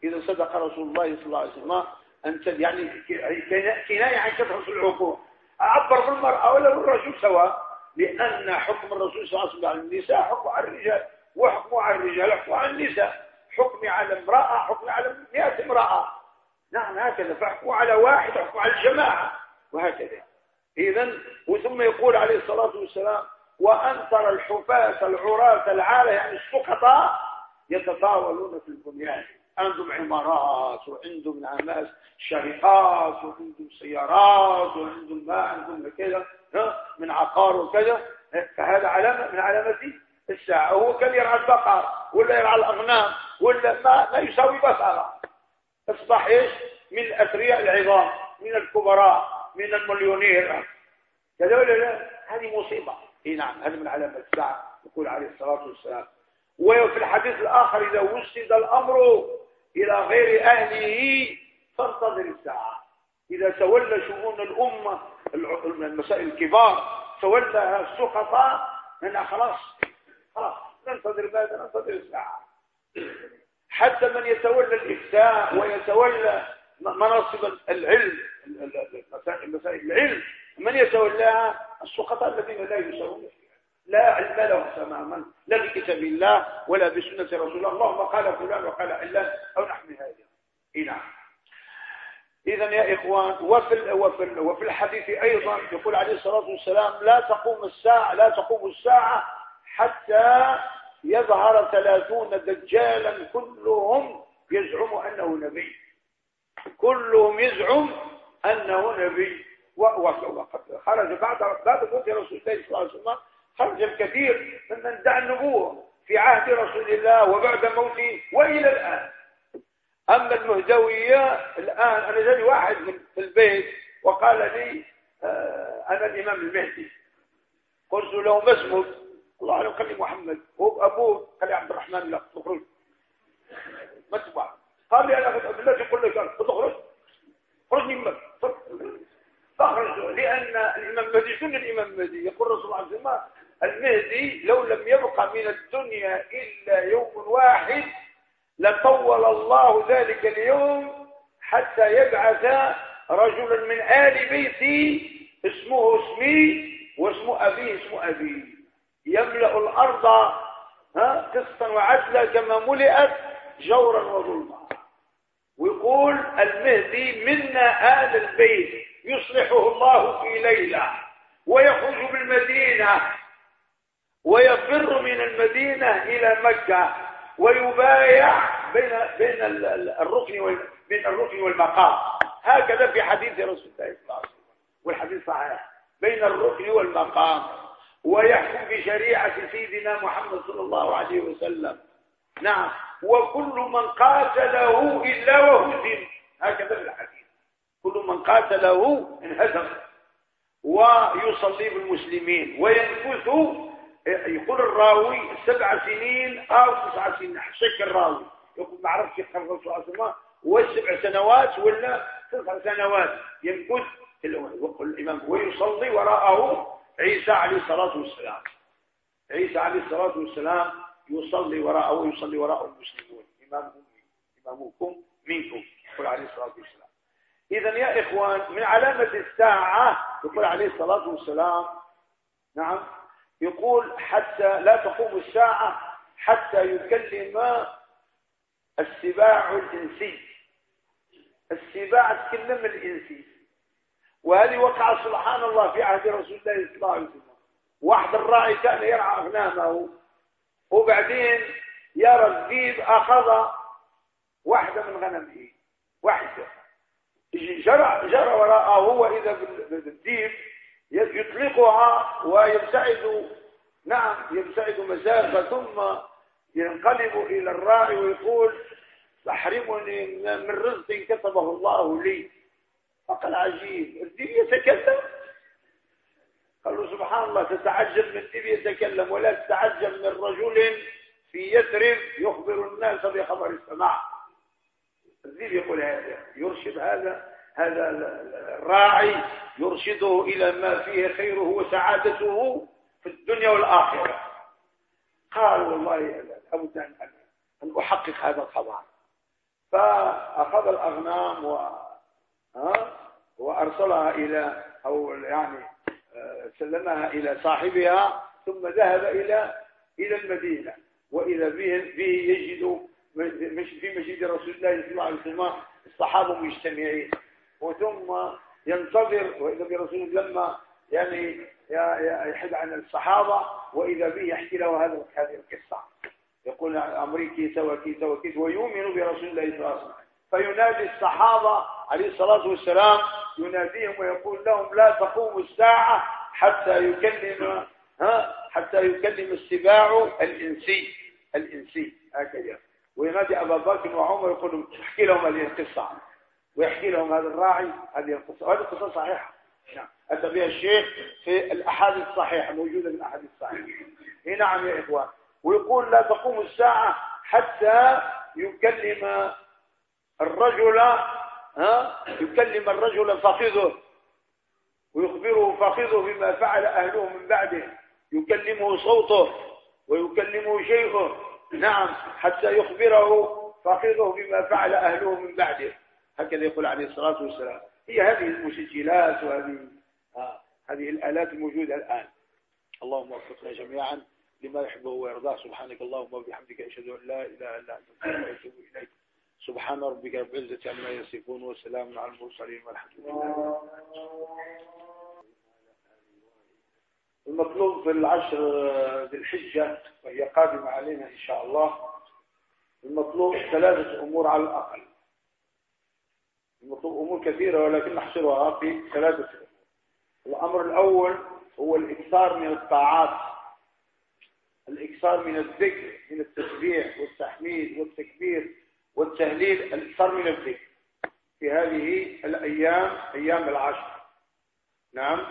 إذا صدق رسول الله صلى الله عليه وسلم أنت يعني كناية عن كثرة العقوق عبر بالمرأة ولا بالرجل سواء لأن حكم الرسول صلى الله عليه وسلم على النساء حكم على الرجال وحكمه على الرجال حكم على النساء. حكمي على امرأة حكم على مئة امرأة. نعم هكذا. فحكموا على واحد حكم على الجماعة. وهكذا. إذا وثم يقول عليه الصلاة والسلام وأن ترى الحفاة العراة العالة يعني السقطاء يتطاولون في البنيان. عندهم عمارات وعندهم نعمات شركات وعندهم سيارات وعندهم ما عندهم كذا من عقار وكذا. فهذا علامة من علامات الساعة. هو كان يرعى البقر ولا يرعى الأغنام ولا ما, ما يساوي بصرة أصبح إيش؟ من أثرياء العظام من الكبراء. من المليونير. كذا ولا لا هذه مصيبة. إي نعم هذا من علامات الساعة يقول عليه الصلاة والسلام. وفي الحديث الآخر إذا وسد الأمر إلى غير أهله فانتظر الساعة. إذا تولى شؤون الأمة المسائل الكبار تولى السقطاء من خلاص خلاص ننتظر ماذا؟ ننتظر الساعة. حتى من يتولى الإفتاء ويتولى مناصب العلم مسائل العلم. من يتولاها السقطاء الذين لا فيها. لا علم لهم تماما لا بكتاب الله ولا بسنة رسول الله. اللهم قال فلان وقال علان أو نحن هذا. إيه نعم. إذا يا إخوان وفي, وفي, وفي الحديث أيضا يقول عليه الصلاة والسلام لا تقوم الساعة لا تقوم الساعة حتى يظهر ثلاثون دجالا كلهم يزعم أنه نبي. كلهم يزعم أنه نبي. وقد خرج بعد بعد موت رسول الله صلى الله عليه وسلم خرج الكثير ممن ادعى النبوة في عهد رسول الله وبعد موته وإلى الآن. أما المهدوية الآن أنا جاني واحد من في البيت وقال لي آه أنا الإمام المهدي. قلت له ما اسمك؟ الله أعلم قال لي محمد. هو أبوه قال لي عبد الرحمن لا تخرج ما تبع قال لي أنا بالله يقول لك تخرج خرج من مكة. فخرج لأن الإمام المهدي شنو الإمام المهدي يقول الرسول عليه وسلم المهدي لو لم يبقى من الدنيا إلا يوم واحد لطول الله ذلك اليوم حتى يبعث رجلا من آل بيتي اسمه اسمي واسم أبيه اسم أبي. يملأ الأرض ها قسطا وعدلا كما ملئت جورا وظلما. ويقول المهدي منا آل البيت يصلحه الله في ليلة ويخرج بالمدينة ويفر من المدينة إلى مكة ويبايع بين بين الركن بين الركن والمقام. هكذا في حديث رسول الله صلى الله عليه وسلم. والحديث صحيح. بين الركن والمقام. ويحكم بشريعة سيدنا محمد صلى الله عليه وسلم. نعم. وكل من قاتله إلا وهزم هكذا في الحديث. كل من قاتله انهزم. ويصلي بالمسلمين. وينكث يقول الراوي سبع سنين أو تسع سنين. شك الراوي. يقول ما عرفش عليه وسلم. والسبع سنوات ولا تسع سنوات؟ يقول الإمام ويصلي وراءه عيسى عليه الصلاة والسلام. عيسى عليه الصلاة والسلام يصلي وراءه ويصلي وراءه المسلمون. إمامهم إمامكم منكم يقول عليه الصلاة والسلام. إذا يا إخوان من علامة الساعة يقول عليه الصلاة والسلام نعم يقول حتى لا تقوم الساعة حتى يكلم السباع الإنسي. السباع تكلم الإنسي. وهذه وقع سبحان الله في عهد رسول الله صلى الله عليه وسلم. واحد الراعي كان يرعى أغنامه. وبعدين يرى الذيب أخذ واحدة من غنمه واحدة. جرى جرى وراءه وإذا بالذيب يطلقها ويبتعد نعم يبتعد مسافة ثم ينقلب إلى الراعي ويقول تحرمني من رزق كتبه الله لي. فقال عجيب. الذيب يتكلم. قالوا سبحان الله تتعجب من الذيب يتكلم ولا تتعجب من رجل في يثرب يخبر الناس بخبر السماء الذيب يقول هذا يرشد هذا هذا الراعي يرشده إلى ما فيه خيره وسعادته في الدنيا والآخرة. قال والله لابد أن أحقق هذا الخبر. فأخذ الأغنام و وأرسلها إلى أو يعني سلمها إلى صاحبها ثم ذهب إلى إلى المدينة. وإذا به, يجد في مسجد رسول الله صلى الله عليه وسلم الصحابة مجتمعين. وثم ينتظر وإذا برسول لما يعني يحد عن الصحابة وإذا به يحكي له هذه القصة. يقول أمريكي سوى كي سوى كي ويؤمن برسول الله صلى الله عليه وسلم. فينادي الصحابة عليه الصلاة والسلام يناديهم ويقول لهم لا تقوم الساعة حتى يكلم ها حتى يكلم السباع الإنسي الإنسي هكذا. وينادي أبا بكر وعمر يقول احكي لهم هذه القصة. ويحكي لهم هذا الراعي هذه القصة. وهذه القصة صحيحة. نعم. أتى بها الشيخ في الأحاديث الصحيحة موجودة في الأحاديث الصحيحة. نعم يا إخوان. ويقول لا تقوم الساعة حتى يكلم الرجل ها يكلم الرجل فخذه ويخبره فخذه بما فعل أهله من بعده. يكلمه صوته ويكلمه شيخه. نعم حتى يخبره فخذه بما فعل أهله من بعده. هكذا يقول عليه الصلاة والسلام. هي هذه المسجلات وهذه آه هذه الآلات الموجودة الآن. اللهم وفقنا جميعا لما يحبه ويرضاه. سبحانك اللهم وبحمدك أشهد أن لا إله إلا أنت أتوب إليك. سبحان ربك رب العزة عما يصفون وسلام على المرسلين والحمد لله المطلوب في العشر ذي الحجة وهي قادمة علينا إن شاء الله المطلوب ثلاثة أمور على الأقل. المطلوب أمور كثيرة ولكن نحصرها في ثلاثة أمور. الأمر الأول هو الإكثار من الطاعات. الإكثار من الذكر من التسبيح والتحميد والتكبير. والتهليل الإكثار من الذكر في هذه الأيام أيام العشر. نعم.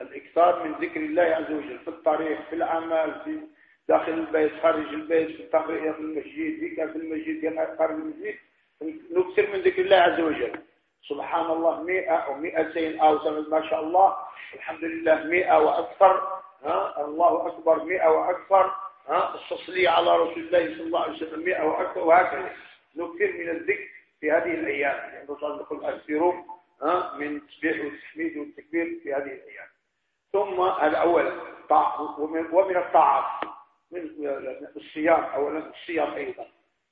الإكثار من ذكر الله عز وجل في الطريق في الأعمال في داخل البيت خارج البيت في التقرية في المسجد في في المسجد خارج المسجد. نكثر من ذكر الله عز وجل. سبحان الله مئة أو مئتين أو ما شاء الله. الحمد لله مئة وأكثر. ها؟ الله أكبر مئة وأكثر. ها؟ التصلي على رسول الله صلى الله عليه وسلم مئة وأكثر. وهكذا. نكثر من الذكر في هذه الأيام. يعني الرسول يقول أكثروا من التسبيح والتحميد والتكبير في هذه الأيام. ثم الأول ومن الطاعات من الصيام أولا الصيام أيضا.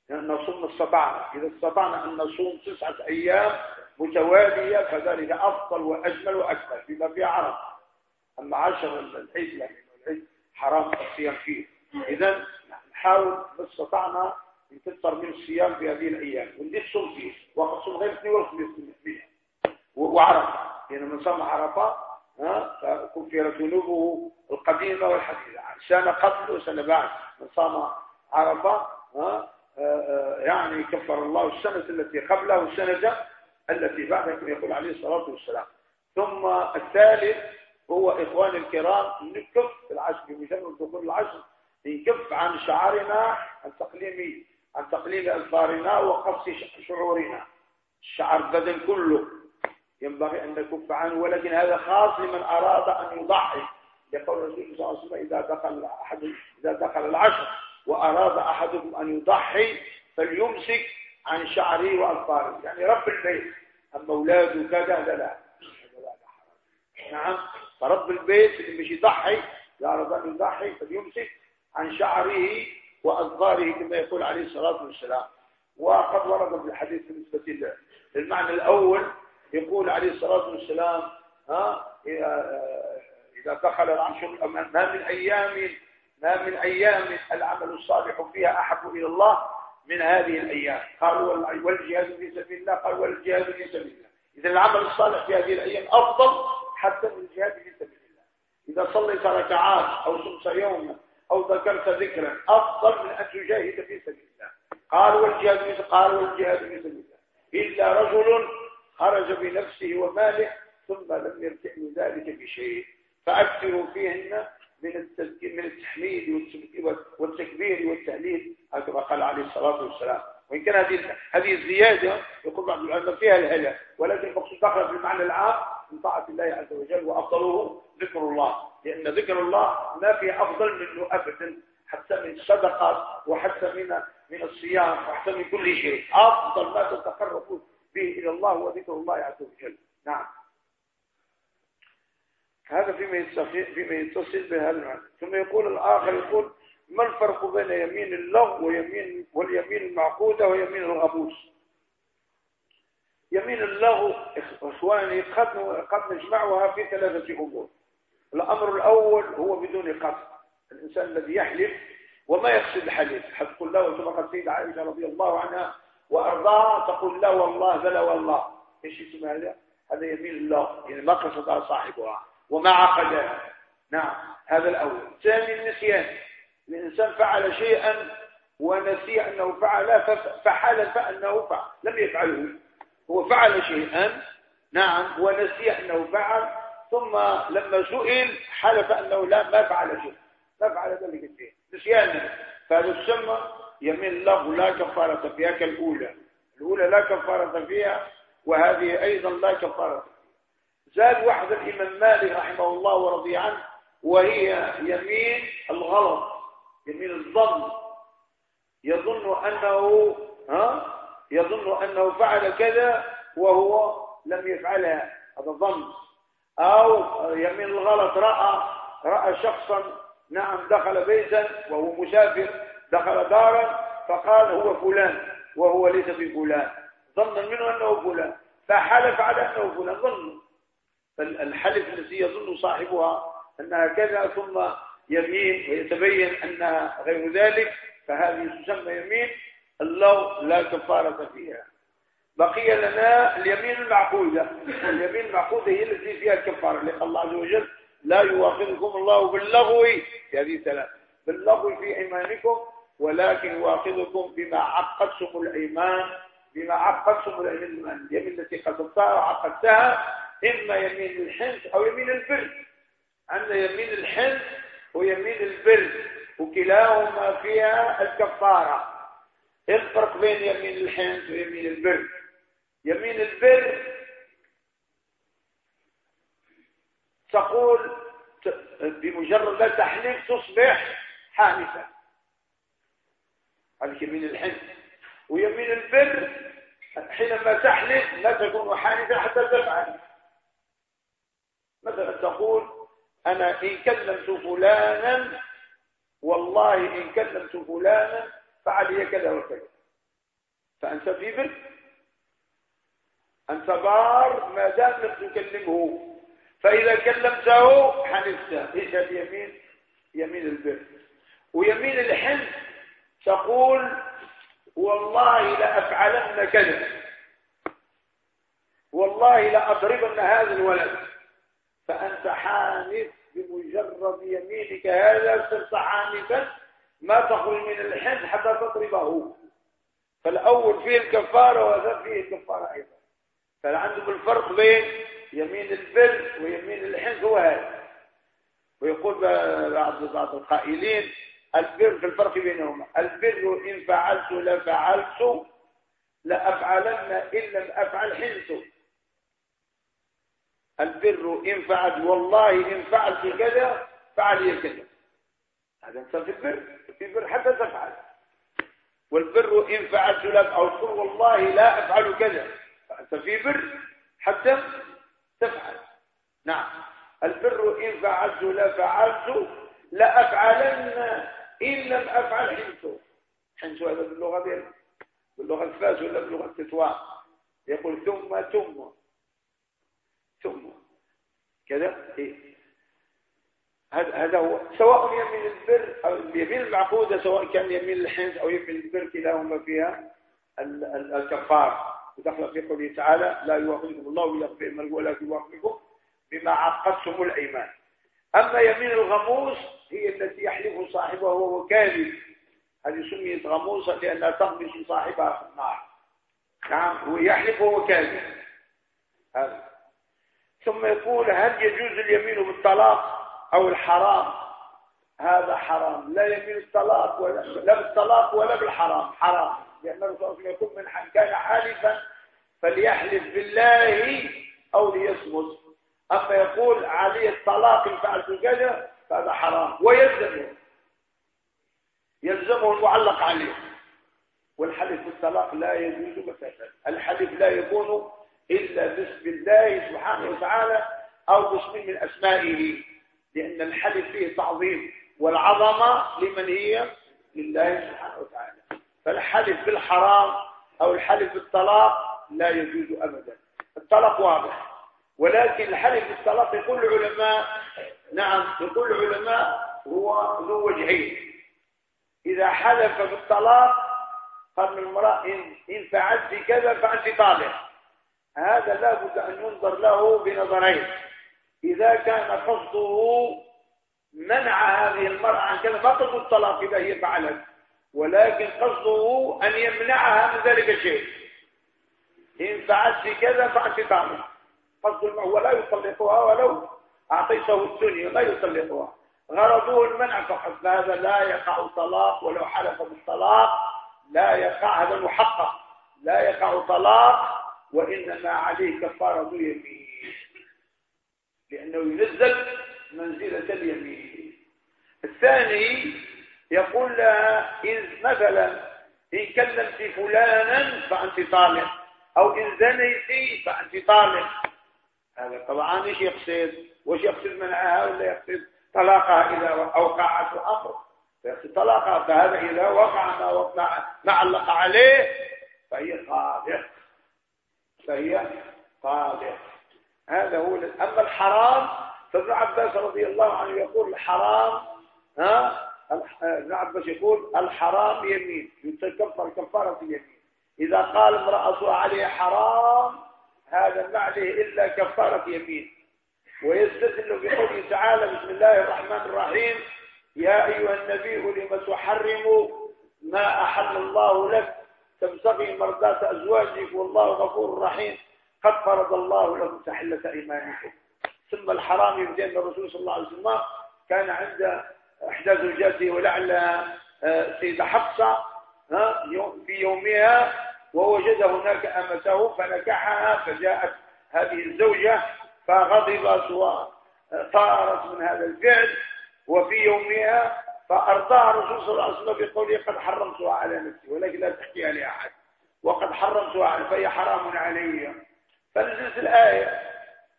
يعني نصوم استطعنا إذا استطعنا أن نصوم تسعة أيام متوالية فذلك أفضل وأجمل وأكمل بما فيها عرض أما عشر العيد يعني العيد حرام الصيام فيه. إذا نحاول ما استطعنا نكثر من الصيام في هذه الأيام. واللي تصوم فيه. وقد صوم غير اثنين ولا خميس وعرفة. يعني من صام عرفة ها كفرت ذنوبه القديمة والحديثة. سنة قبل وسنة بعد. من صام عرفة ها يعني كفر الله السنة التي قبله والسنة التي بعدها كما يقول عليه الصلاة والسلام. ثم الثالث هو إخواني الكرام نكف العشر بمجرد دخول العشر نكف عن شعرنا عن تقليم عن تقليم أظفارنا وقص شعورنا. الشعر البدن كله. ينبغي أن نكف عنه ولكن هذا خاص لمن أراد أن يضحي. يقول الرسول صلى الله عليه وسلم إذا دخل أحد إذا دخل العشر وأراد أحدكم أن يضحي فليمسك عن شعره وأظفاره. يعني رب البيت. أما أولاده كذا لا لا نعم فرب البيت اللي مش يضحي يعرض أن يضحي فليمسك عن شعره وأظفاره كما يقول عليه الصلاة والسلام. وقد ورد في الحديث بالنسبة للمعنى الأول يقول عليه الصلاة والسلام ها إذا دخل العشر ما من أيام ما من أيام العمل الصالح فيها أحب إلى الله من هذه الأيام. قالوا والجهاد في سبيل الله. قالوا والجهاد في سبيل الله. إذا العمل الصالح في هذه الأيام أفضل حتى من الجهاد في سبيل الله. إذا صليت ركعات أو صمت يوما أو ذكرت ذكرا أفضل من أن تجاهد في سبيل الله. قالوا والجهاد في قالوا والجهاد في سبيل الله. إلا رجل خرج بنفسه وماله ثم لم يرتع من ذلك بشيء. فأكثروا فيهن من من التحميد والتكبير والتهليل. كما قال عليه الصلاة والسلام. وإن كان هذه هذه الزيادة يقول بعض العلماء فيها الهلا ولكن المقصود دخل في المعنى العام من طاعة الله عز وجل وأفضله ذكر الله. لأن ذكر الله ما في أفضل منه أبدا حتى من الصدقات وحتى من من الصيام وحتى من كل شيء. أفضل ما تتقرب به إلى الله هو ذكر الله عز وجل. نعم. هذا فيما فيما يتصل بهذا المعنى. ثم يقول الآخر يقول ما الفرق بين يمين اللغو ويمين واليمين المعقودة ويمين الغموس يمين اللغو إخواني قد قد نجمعها في ثلاثة أمور. الأمر الأول هو بدون قصد. الإنسان الذي يحلف وما يقصد الحلف حتى تقول له كما قال سيدة عائشة رضي الله عنها وأرضاها تقول لا والله بلا والله. إيش اسم هذا؟ هذا يمين الله يعني ما قصدها صاحبها. وما عقدها نعم هذا الأول. ثاني النسيان. الإنسان فعل شيئا ونسي أنه فعل فحال فأنه فعل لم يفعله. هو فعل شيئا نعم ونسي أنه فعل ثم لما سئل حلف أنه لا ما فعل شيء. ما فعل ذلك الشيء نسيانا فهذا يسمى يمين الله لا كفارة فيها كالأولى. الأولى لا كفارة فيها وهذه أيضا لا كفارة فيها. زاد واحد الإمام مالك رحمه الله ورضي عنه وهي يمين الغلط يمين الظن. يظن أنه ها؟ يظن أنه فعل كذا وهو لم يفعلها. هذا ظن. أو يمين الغلط رأى رأى شخصا نعم دخل بيتا وهو مسافر دخل دارا فقال هو فلان وهو ليس بفلان. ظنا منه أنه فلان. فحلف على أنه فلان. ظن. فالحلف الذي يظن صاحبها أنها كذا ثم يمين ويتبين أنها غير ذلك فهذه تسمى يمين. اللو لا كفارة فيها. بقي لنا اليمين المعقودة. اليمين المعقودة هي التي فيها الكفارة لأن الله عز وجل لا يواخذكم الله باللغو. في هذه ثلاث باللغو في إيمانكم ولكن يواخذكم بما عقدتم الأيمان بما عقدتم الأيمان اليمين التي قصدتها وعقدتها إما يمين الحنس أو يمين البر. عندنا يمين الحنس ويمين البر وكلاهما فيها الكفارة. إيه الفرق بين يمين الحنس ويمين البر؟ يمين البر تقول بمجرد تحلف تصبح حانثة هذه يمين الحنس ويمين البر حينما تحلف لا تكون حانثة حتى تفعل. مثلا تقول أنا إن كلمت فلانا والله إن كلمت فلانا فعلي كذا وكذا. فأنت في بر أنت بار ما دام تكلمه. فإذا كلمته حنفته إيش اليمين يمين؟ البر. ويمين الحنف تقول والله لأفعلن كذا. والله لأضربن هذا الولد. فأنت حانف بمجرد يمينك هذا صرت حانفا ما تخرج من الحنف حتى تضربه. فالأول فيه الكفارة وهذا فيه الكفارة أيضا. فعندهم الفرق بين يمين البر ويمين الحنس هو هذا. ويقول بعض بعض القائلين البر في الفرق بينهما. البر إن فعلت لفعلت لأفعلن إن لم أفعل حنس البر إن فعلت والله إن فعلت كذا فعلي كذا. هذا انت في البر في البر حتى تفعل. والبر إن فعلت لك أو تقول والله لا أفعل كذا فأنت في بر حتى تفعل. نعم. البر إن فعلت لفعلت لأفعلن إن لم أفعل حنت حنت هذا باللغة ديال باللغة الفاس ولا باللغة التتوان يقول ثم ثم. ثم. كذا؟ إيه. هذا هو. سواء يمين البر أو اليمين المعقودة سواء كان يمين الحنس أو يمين البر كلاهما فيها الكفار. ودخل في قوله تعالى لا يواخذكم الله بلغو من ولا يواخذكم بما عقدتم الأيمان. أما يمين الغموس هي التي يحلف صاحبها وهو كاذب. هذه سميت غموسة لأنها تغمس صاحبها في النار. نعم ويحلف وهو كاذب. ثم يقول هل يجوز اليمين بالطلاق؟ أو الحرام. هذا حرام. لا يمين الطلاق ولا لا بالطلاق ولا بالحرام. حرام. لأن الرسول يكون من كان حالفا فليحلف بالله أو ليصمت. أما يقول عليه الطلاق إن فعلت كذا فهذا حرام. ويلزمه. يلزمه المعلق عليه. والحلف بالطلاق لا يجوز بتاتا الحلف لا يكون إلا باسم الله سبحانه وتعالى أو باسم من أسمائه. لأن الحلف فيه تعظيم والعظمة لمن هي؟ لله سبحانه وتعالى. فالحلف بالحرام أو الحلف بالطلاق لا يجوز أبدا. الطلاق واضح. ولكن الحلف بالطلاق يقول العلماء نعم يقول العلماء هو ذو وجهين. إذا حلف بالطلاق قال المرأة إن, فعلت كذا فأنت طالق. هذا لابد أن ينظر له بنظرين. إذا كان قصده منع هذه المرأة عن كذا ما قصد الطلاق إذا هي فعلت ولكن قصده أن يمنعها من ذلك الشيء. إن فعلت كذا فأنت طالق قصد هو لا يطلقها ولو أعطيته الدنيا لا يطلقها. غرضه المنع فقط. هذا لا يقع طلاق ولو حلف بالطلاق لا يقع هذا محقق. لا يقع طلاق وإنما عليه كفارة يمين. لأنه ينزل منزلة اليمين الثاني يقول لها إن مثلا إن كلمت فلانا فأنت طالق أو إن زنيت فأنت طالق. هذا طبعا إيش يقصد؟ وش يقصد منعها ولا يقصد طلاقها إذا أوقعت الأمر؟ فيقصد طلاقها فهذا إذا وقع ما وقع ما علق عليه فهي طالق. فهي طالق. هذا هو أما الحرام فابن عباس رضي الله عنه يقول الحرام ها؟ ابن عباس يقول الحرام يمين يتكفر كفارة اليمين. إذا قال امرأة عليه حرام هذا ما عليه إلا كفارة يمين ويستدل بقوله تعالى بسم الله الرحمن الرحيم يا أيها النبي لم تحرم ما أحل الله لك تبتغي مرضات أزواجك والله غفور رحيم. قد فرض الله لكم تحلة إيمانكم. ثم الحرام يبدأ أن الرسول صلى الله عليه وسلم كان عند إحدى زوجاته ولعلها آه، سيدة حفصة في يومها ووجد هناك أمته فنكحها فجاءت هذه الزوجة فغضب سواء طارت من هذا الفعل. وفي يومها فأرضاها الرسول صلى الله عليه وسلم بقوله قد حرمتها على نفسي ولكن لا تحكيها لأحد. وقد حرمتها فهي حرام علي. فنزلت الآية.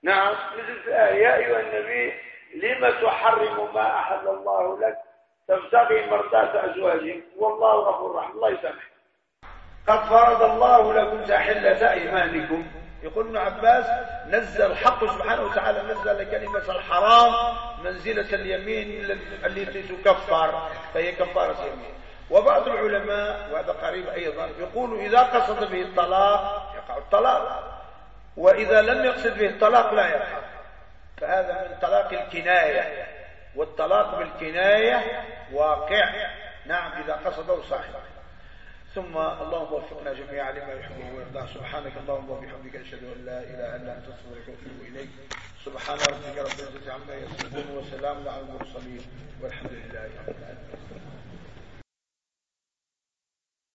نعم نزلت الآية. يا أيها النبي لم تحرم ما أحل الله لك؟ تبتغي مرضات أزواجك. والله غفور رحيم. الله يسامحك. قد فرض الله لكم تحلة أيمانكم. يقول ابن عباس نزل الحق سبحانه وتعالى نزل كلمة الحرام منزلة اليمين التي تكفر فهي كفارة يمين وبعض العلماء وهذا قريب أيضا يقول إذا قصد به الطلاق يقع الطلاق. وإذا لم يقصد به الطلاق لا يقع فهذا من طلاق الكناية. والطلاق بالكناية واقع. نعم إذا قصده صاحبه ثم اللهم وفقنا جميعا لما يحبه ويرضاه. سبحانك اللهم وبحمدك أشهد أن لا إله إلا أنت أستغفرك وأتوب إليك. سبحان ربك رب العزة عما يصفون وسلام على المرسلين. والحمد لله رب العالمين.